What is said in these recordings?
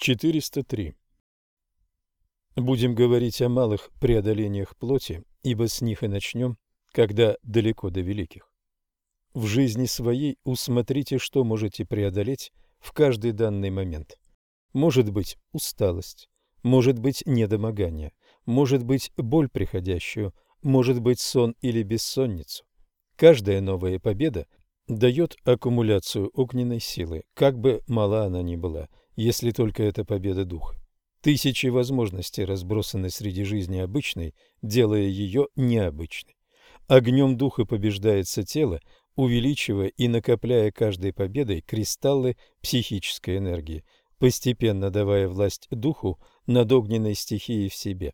403. Будем говорить о малых преодолениях плоти, ибо с них и начнем, когда далеко до великих. В жизни своей усмотрите, что можете преодолеть в каждый данный момент. Может быть усталость, может быть недомогание, может быть боль приходящую, может быть сон или бессонницу. Каждая новая победа дает аккумуляцию огненной силы, как бы мала она ни была, если только это победа духа. Тысячи возможностей разбросаны среди жизни обычной, делая ее необычной. Огнем духа побеждается тело, увеличивая и накопляя каждой победой кристаллы психической энергии, постепенно давая власть духу над огненной стихией в себе.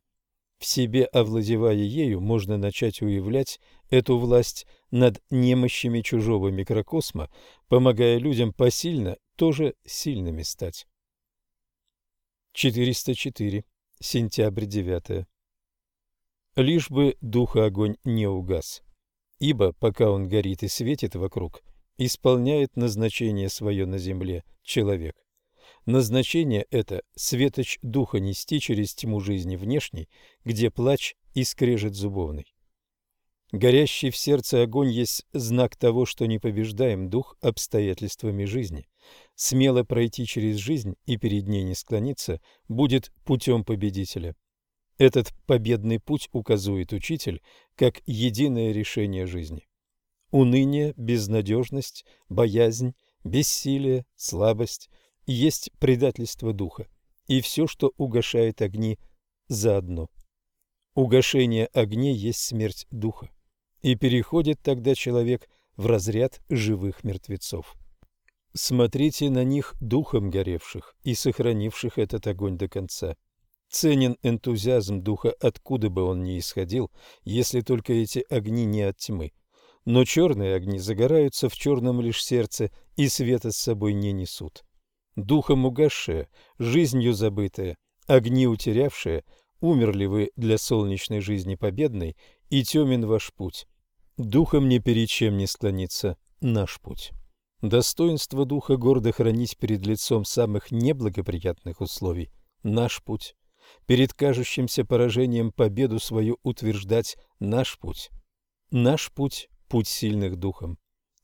В себе овладевая ею, можно начать уявлять эту власть над немощами чужого микрокосма, помогая людям посильно тоже сильными стать. 404. Сентябрь 9. Лишь бы духа огонь не угас, ибо пока он горит и светит вокруг, исполняет назначение свое на земле человек. Назначение это – светоч духа нести через тьму жизни внешней, где плач и скрежет зубовный. Горящий в сердце огонь есть знак того, что не побеждаем дух обстоятельствами жизни. Смело пройти через жизнь и перед ней не склониться будет путем победителя. Этот победный путь указывает учитель как единое решение жизни. Уныние, безнадежность, боязнь, бессилие, слабость есть предательство духа, и все, что угошает огни, заодно. Угошение огней есть смерть духа и переходит тогда человек в разряд живых мертвецов. Смотрите на них духом горевших и сохранивших этот огонь до конца. Ценен энтузиазм духа, откуда бы он ни исходил, если только эти огни не от тьмы. Но черные огни загораются в черном лишь сердце и света с собой не несут. Духом угасшие, жизнью забытые, огни утерявшие, умерли вы для солнечной жизни победной, и темен ваш путь. Духом ни перед чем не склониться наш путь. Достоинство духа гордо хранить перед лицом самых неблагоприятных условий наш путь. Перед кажущимся поражением победу свою утверждать наш путь. Наш путь – путь сильных духом.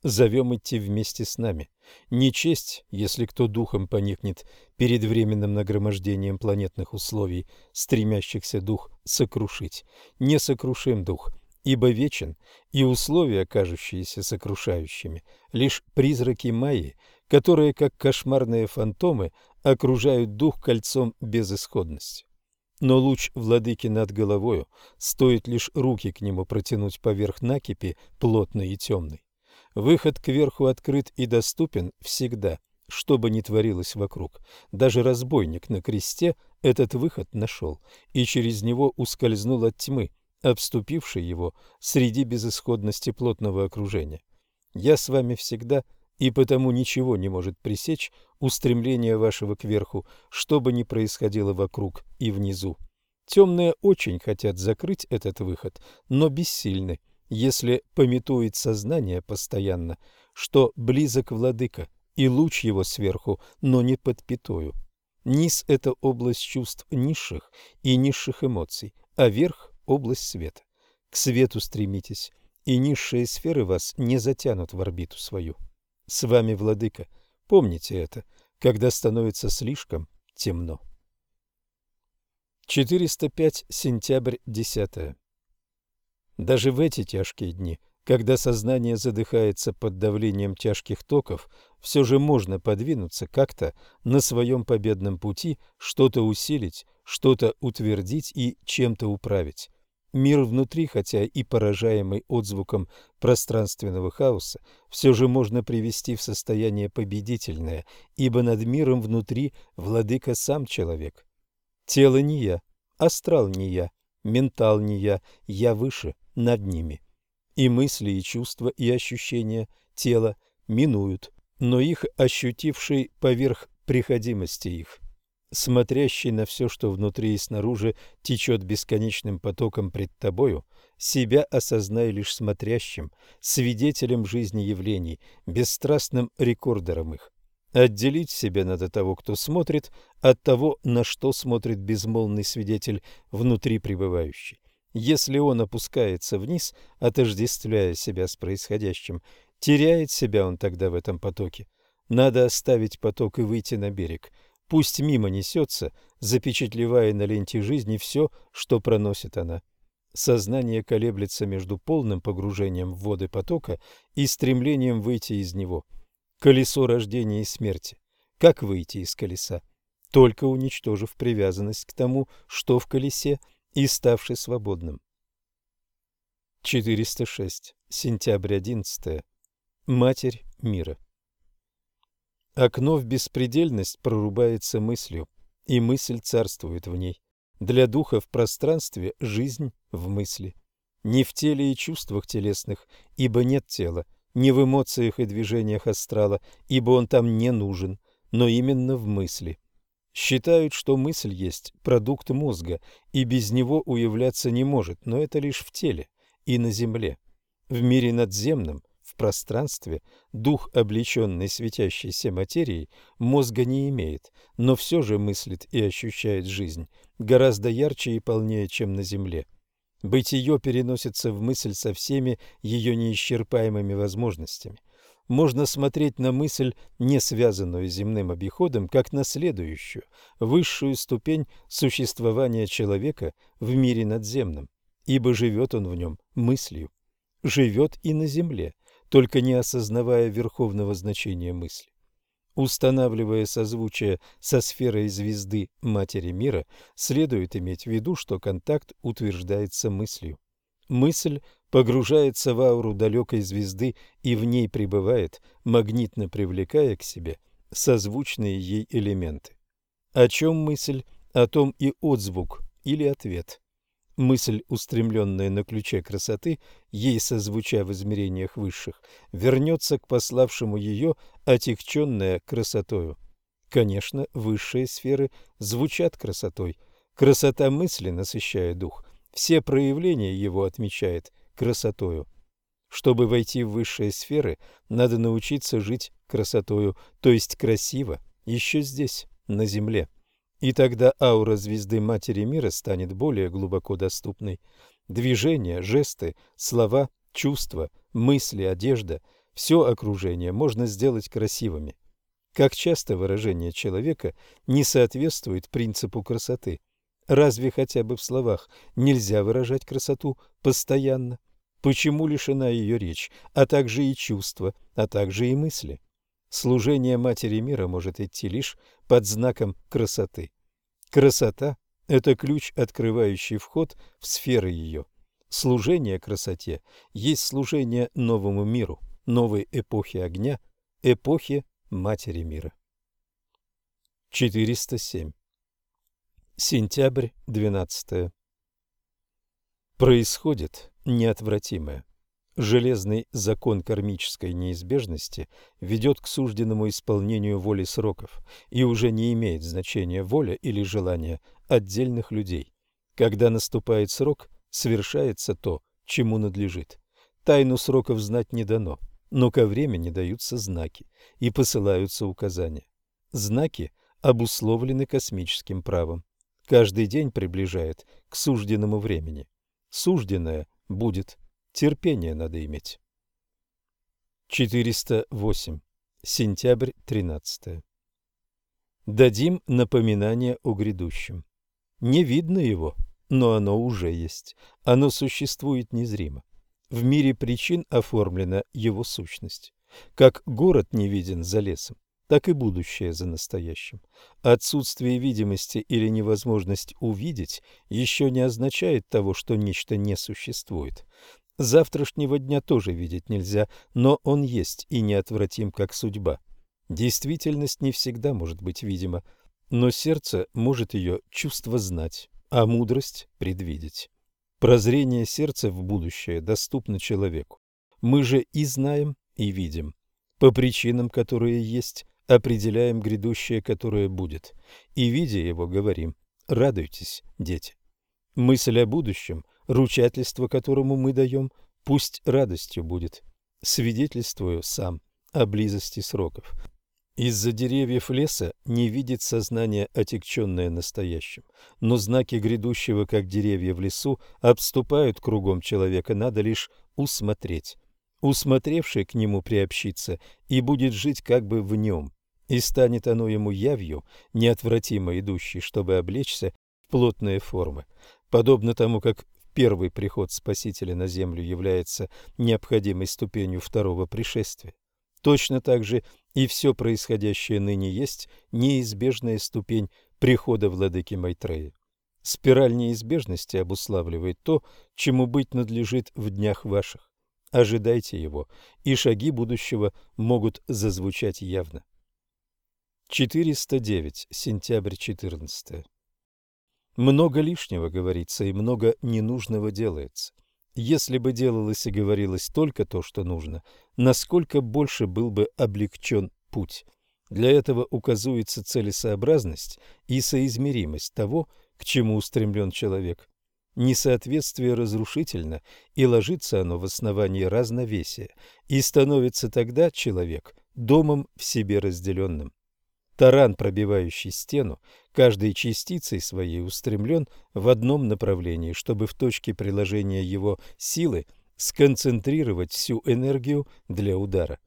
Зовем идти вместе с нами. Не честь, если кто духом поникнет перед временным нагромождением планетных условий, стремящихся дух сокрушить. Не сокрушим дух, ибо вечен, и условия, кажущиеся сокрушающими, лишь призраки Майи, которые, как кошмарные фантомы, окружают дух кольцом безысходности. Но луч владыки над головою, стоит лишь руки к нему протянуть поверх накипи, плотной и темной. Выход кверху открыт и доступен всегда, что бы ни творилось вокруг. Даже разбойник на кресте этот выход нашел, и через него ускользнул от тьмы, обступивший его среди безысходности плотного окружения. Я с вами всегда, и потому ничего не может пресечь устремление вашего кверху, что бы ни происходило вокруг и внизу. Темные очень хотят закрыть этот выход, но бессильны, если пометует сознание постоянно, что близок владыка, и луч его сверху, но не под пятою. Низ – это область чувств низших и низших эмоций, а верх область света. К свету стремитесь, и низшие сферы вас не затянут в орбиту свою. С вами, владыка, помните это, когда становится слишком темно. 405 сентябрь 10. Даже в эти тяжкие дни, когда сознание задыхается под давлением тяжких токов, все же можно подвинуться как-то на своем победном пути, что-то усилить, что-то утвердить и чем-то управить. Мир внутри, хотя и поражаемый отзвуком пространственного хаоса, все же можно привести в состояние победительное, ибо над миром внутри владыка сам человек. Тело не я, астрал не я, ментал не я, я выше, над ними. И мысли, и чувства, и ощущения тела минуют, но их ощутивший поверх приходимости их смотрящий на все, что внутри и снаружи течет бесконечным потоком пред тобою, себя осознай лишь смотрящим, свидетелем жизни явлений, бесстрастным рекордером их. Отделить себя надо того, кто смотрит, от того, на что смотрит безмолвный свидетель внутри пребывающий. Если он опускается вниз, отождествляя себя с происходящим, теряет себя он тогда в этом потоке. Надо оставить поток и выйти на берег. Пусть мимо несется, запечатлевая на ленте жизни все, что проносит она. Сознание колеблется между полным погружением в воды потока и стремлением выйти из него. Колесо рождения и смерти. Как выйти из колеса? Только уничтожив привязанность к тому, что в колесе, и ставший свободным. 406. Сентябрь 11. Матерь мира. Окно в беспредельность прорубается мыслью, и мысль царствует в ней. Для духа в пространстве жизнь в мысли. Не в теле и чувствах телесных, ибо нет тела, не в эмоциях и движениях астрала, ибо он там не нужен, но именно в мысли. Считают, что мысль есть продукт мозга, и без него уявляться не может, но это лишь в теле и на земле. В мире надземном, в пространстве, дух, облеченный светящейся материей, мозга не имеет, но все же мыслит и ощущает жизнь, гораздо ярче и полнее, чем на земле. Бытие переносится в мысль со всеми ее неисчерпаемыми возможностями. Можно смотреть на мысль, не связанную с земным обиходом, как на следующую, высшую ступень существования человека в мире надземном, ибо живет он в нем мыслью. Живет и на земле, только не осознавая верховного значения мысли. Устанавливая созвучие со сферой звезды Матери Мира, следует иметь в виду, что контакт утверждается мыслью. Мысль погружается в ауру далекой звезды и в ней пребывает, магнитно привлекая к себе созвучные ей элементы. О чем мысль, о том и отзвук или ответ. Мысль, устремленная на ключе красоты, ей созвуча в измерениях высших, вернется к пославшему ее, отягченная красотою. Конечно, высшие сферы звучат красотой. Красота мысли, насыщая дух, все проявления его отмечает красотою. Чтобы войти в высшие сферы, надо научиться жить красотою, то есть красиво, еще здесь, на земле. И тогда аура звезды Матери Мира станет более глубоко доступной. Движения, жесты, слова, чувства, мысли, одежда – все окружение можно сделать красивыми. Как часто выражение человека не соответствует принципу красоты? Разве хотя бы в словах нельзя выражать красоту постоянно? Почему лишена ее речь, а также и чувства, а также и мысли? Служение Матери Мира может идти лишь под знаком красоты. Красота – это ключ, открывающий вход в сферы ее. Служение красоте есть служение новому миру, новой эпохе огня, эпохе Матери Мира. 407. Сентябрь 12. Происходит неотвратимое. Железный закон кармической неизбежности ведет к сужденному исполнению воли сроков, и уже не имеет значения воля или желание отдельных людей. Когда наступает срок, совершается то, чему надлежит. Тайну сроков знать не дано, но ко времени даются знаки и посылаются указания. Знаки обусловлены космическим правом. Каждый день приближает к сужденному времени. Сужденное будет Терпение надо иметь. 408. Сентябрь 13. Дадим напоминание о грядущем. Не видно его, но оно уже есть. Оно существует незримо. В мире причин оформлена его сущность. Как город не виден за лесом, так и будущее за настоящим. Отсутствие видимости или невозможность увидеть еще не означает того, что нечто не существует. Завтрашнего дня тоже видеть нельзя, но он есть и неотвратим, как судьба. Действительность не всегда может быть видима, но сердце может ее чувство знать, а мудрость предвидеть. Прозрение сердца в будущее доступно человеку. Мы же и знаем, и видим. По причинам, которые есть, определяем грядущее, которое будет. И, видя его, говорим «Радуйтесь, дети». Мысль о будущем ручательство, которому мы даем, пусть радостью будет. Свидетельствую сам о близости сроков. Из-за деревьев леса не видит сознание, отягченное настоящим, но знаки грядущего, как деревья в лесу, обступают кругом человека, надо лишь усмотреть. Усмотревший к нему приобщится и будет жить как бы в нем, и станет оно ему явью, неотвратимо идущей, чтобы облечься в плотные формы, подобно тому, как первый приход Спасителя на землю является необходимой ступенью второго пришествия. Точно так же и все происходящее ныне есть неизбежная ступень прихода владыки Майтрея. Спираль неизбежности обуславливает то, чему быть надлежит в днях ваших. Ожидайте его, и шаги будущего могут зазвучать явно. 409. Сентябрь 14. Много лишнего говорится и много ненужного делается. Если бы делалось и говорилось только то, что нужно, насколько больше был бы облегчен путь. Для этого указывается целесообразность и соизмеримость того, к чему устремлен человек. Несоответствие разрушительно, и ложится оно в основании разновесия, и становится тогда человек домом в себе разделенным. Таран, пробивающий стену, каждой частицей своей устремлен в одном направлении, чтобы в точке приложения его силы сконцентрировать всю энергию для удара.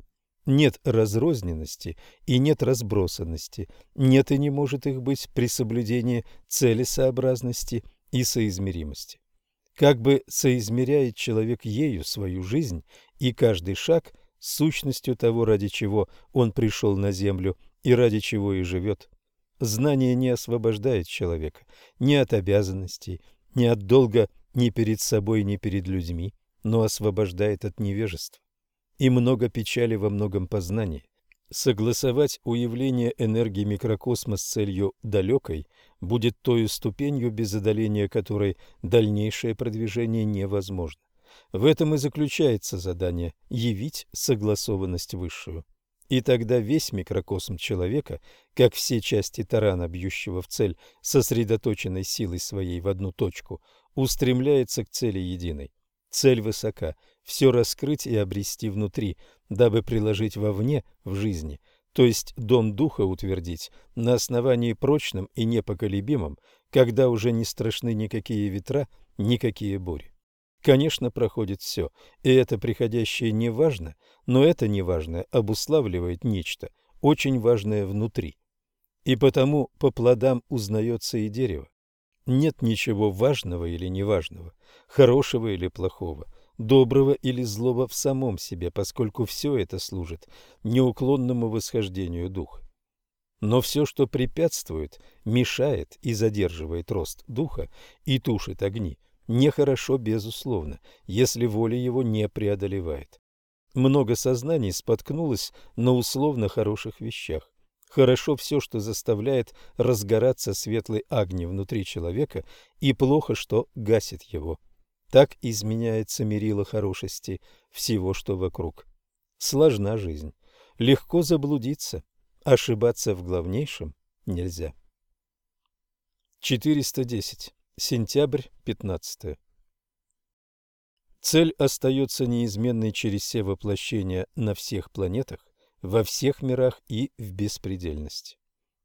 Нет разрозненности и нет разбросанности, нет и не может их быть при соблюдении целесообразности и соизмеримости. Как бы соизмеряет человек ею свою жизнь и каждый шаг сущностью того, ради чего он пришел на землю и ради чего и живет. Знание не освобождает человека ни от обязанностей, ни от долга ни перед собой, ни перед людьми, но освобождает от невежества. И много печали во многом познании. Согласовать уявление энергии микрокосма с целью далекой будет той ступенью, без одоления которой дальнейшее продвижение невозможно. В этом и заключается задание – явить согласованность высшую. И тогда весь микрокосм человека, как все части тарана, бьющего в цель сосредоточенной силой своей в одну точку, устремляется к цели единой. Цель высока – все раскрыть и обрести внутри, дабы приложить вовне в жизни, то есть дом духа утвердить на основании прочном и непоколебимом, когда уже не страшны никакие ветра, никакие бури. Конечно, проходит все, и это приходящее не важно, но это неважное обуславливает нечто, очень важное внутри. И потому по плодам узнается и дерево. Нет ничего важного или неважного, хорошего или плохого, доброго или злого в самом себе, поскольку все это служит неуклонному восхождению духа. Но все, что препятствует, мешает и задерживает рост духа и тушит огни – Нехорошо, безусловно, если воля его не преодолевает. Много сознаний споткнулось на условно хороших вещах. Хорошо все, что заставляет разгораться светлый огни внутри человека, и плохо, что гасит его. Так изменяется мерило хорошести всего, что вокруг. Сложна жизнь. Легко заблудиться. Ошибаться в главнейшем нельзя. 410. Сентябрь 15. Цель остается неизменной через все воплощения на всех планетах, во всех мирах и в беспредельности.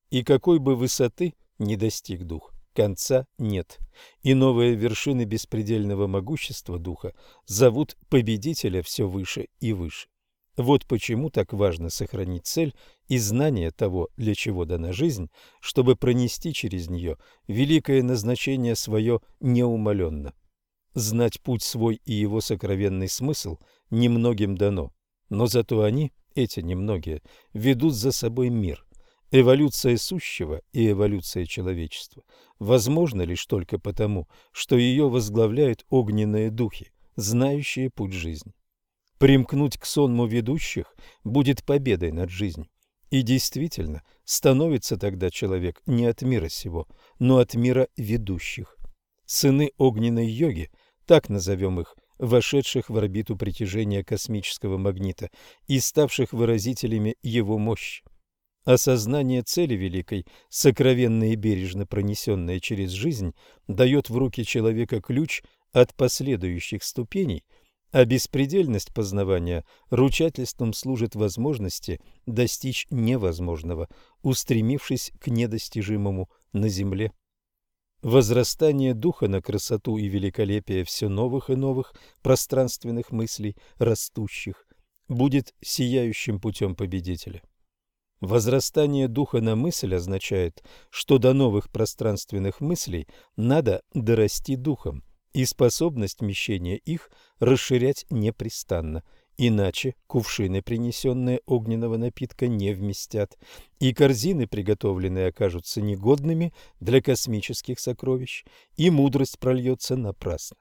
И какой бы высоты не достиг дух, конца нет, и новые вершины беспредельного могущества духа зовут победителя все выше и выше. Вот почему так важно сохранить цель и знание того, для чего дана жизнь, чтобы пронести через нее великое назначение свое неумоленно. Знать путь свой и его сокровенный смысл немногим дано, но зато они, эти немногие, ведут за собой мир. Эволюция сущего и эволюция человечества возможна лишь только потому, что ее возглавляют огненные духи, знающие путь жизни. Примкнуть к сонму ведущих будет победой над жизнью. И действительно, становится тогда человек не от мира сего, но от мира ведущих. Сыны огненной йоги, так назовем их, вошедших в орбиту притяжения космического магнита и ставших выразителями его мощи. Осознание цели великой, сокровенно и бережно пронесенное через жизнь, дает в руки человека ключ от последующих ступеней – а беспредельность познавания ручательством служит возможности достичь невозможного, устремившись к недостижимому на земле. Возрастание духа на красоту и великолепие все новых и новых пространственных мыслей, растущих, будет сияющим путем победителя. Возрастание духа на мысль означает, что до новых пространственных мыслей надо дорасти духом, и способность вмещения их расширять непрестанно, иначе кувшины, принесенные огненного напитка, не вместят, и корзины, приготовленные, окажутся негодными для космических сокровищ, и мудрость прольется напрасно.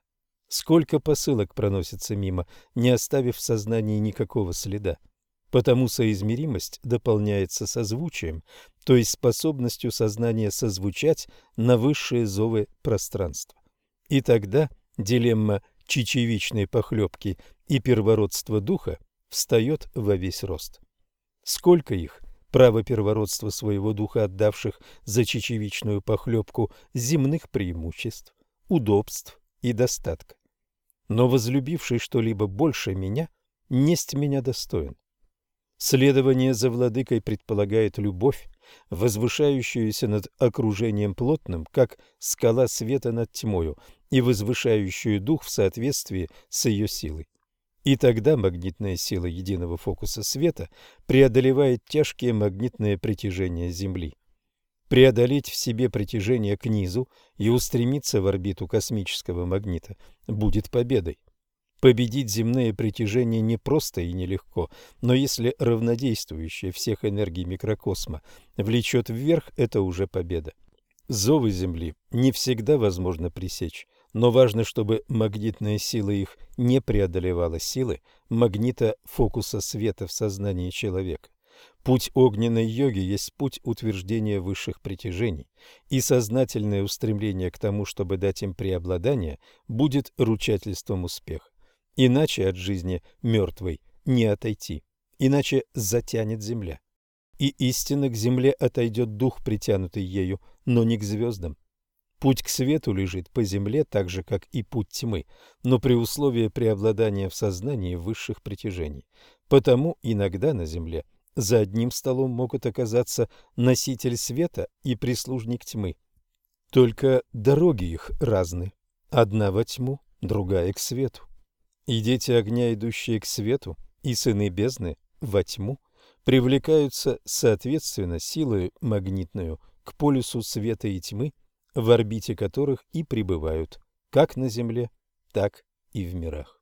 Сколько посылок проносится мимо, не оставив в сознании никакого следа. Потому соизмеримость дополняется созвучием, то есть способностью сознания созвучать на высшие зовы пространства. И тогда дилемма чечевичной похлебки и первородства духа встает во весь рост. Сколько их, право первородства своего духа отдавших за чечевичную похлебку земных преимуществ, удобств и достатка. Но возлюбивший что-либо больше меня, несть меня достоин. Следование за владыкой предполагает любовь, возвышающуюся над окружением плотным, как скала света над тьмою, и возвышающую дух в соответствии с ее силой. И тогда магнитная сила единого фокуса света преодолевает тяжкие магнитные притяжения Земли. Преодолеть в себе притяжение к низу и устремиться в орбиту космического магнита будет победой. Победить земные притяжения не просто и нелегко, но если равнодействующее всех энергий микрокосма влечет вверх, это уже победа. Зовы Земли не всегда возможно пресечь, но важно, чтобы магнитная сила их не преодолевала силы магнита фокуса света в сознании человека. Путь огненной йоги есть путь утверждения высших притяжений, и сознательное устремление к тому, чтобы дать им преобладание, будет ручательством успеха. Иначе от жизни мертвой не отойти, иначе затянет земля. И истинно к земле отойдет дух, притянутый ею, но не к звездам. Путь к свету лежит по земле, так же, как и путь тьмы, но при условии преобладания в сознании высших притяжений. Потому иногда на земле за одним столом могут оказаться носитель света и прислужник тьмы. Только дороги их разны. Одна во тьму, другая к свету. И дети огня, идущие к свету, и сыны бездны во тьму, привлекаются соответственно силой магнитную к полюсу света и тьмы, в орбите которых и пребывают, как на Земле, так и в мирах.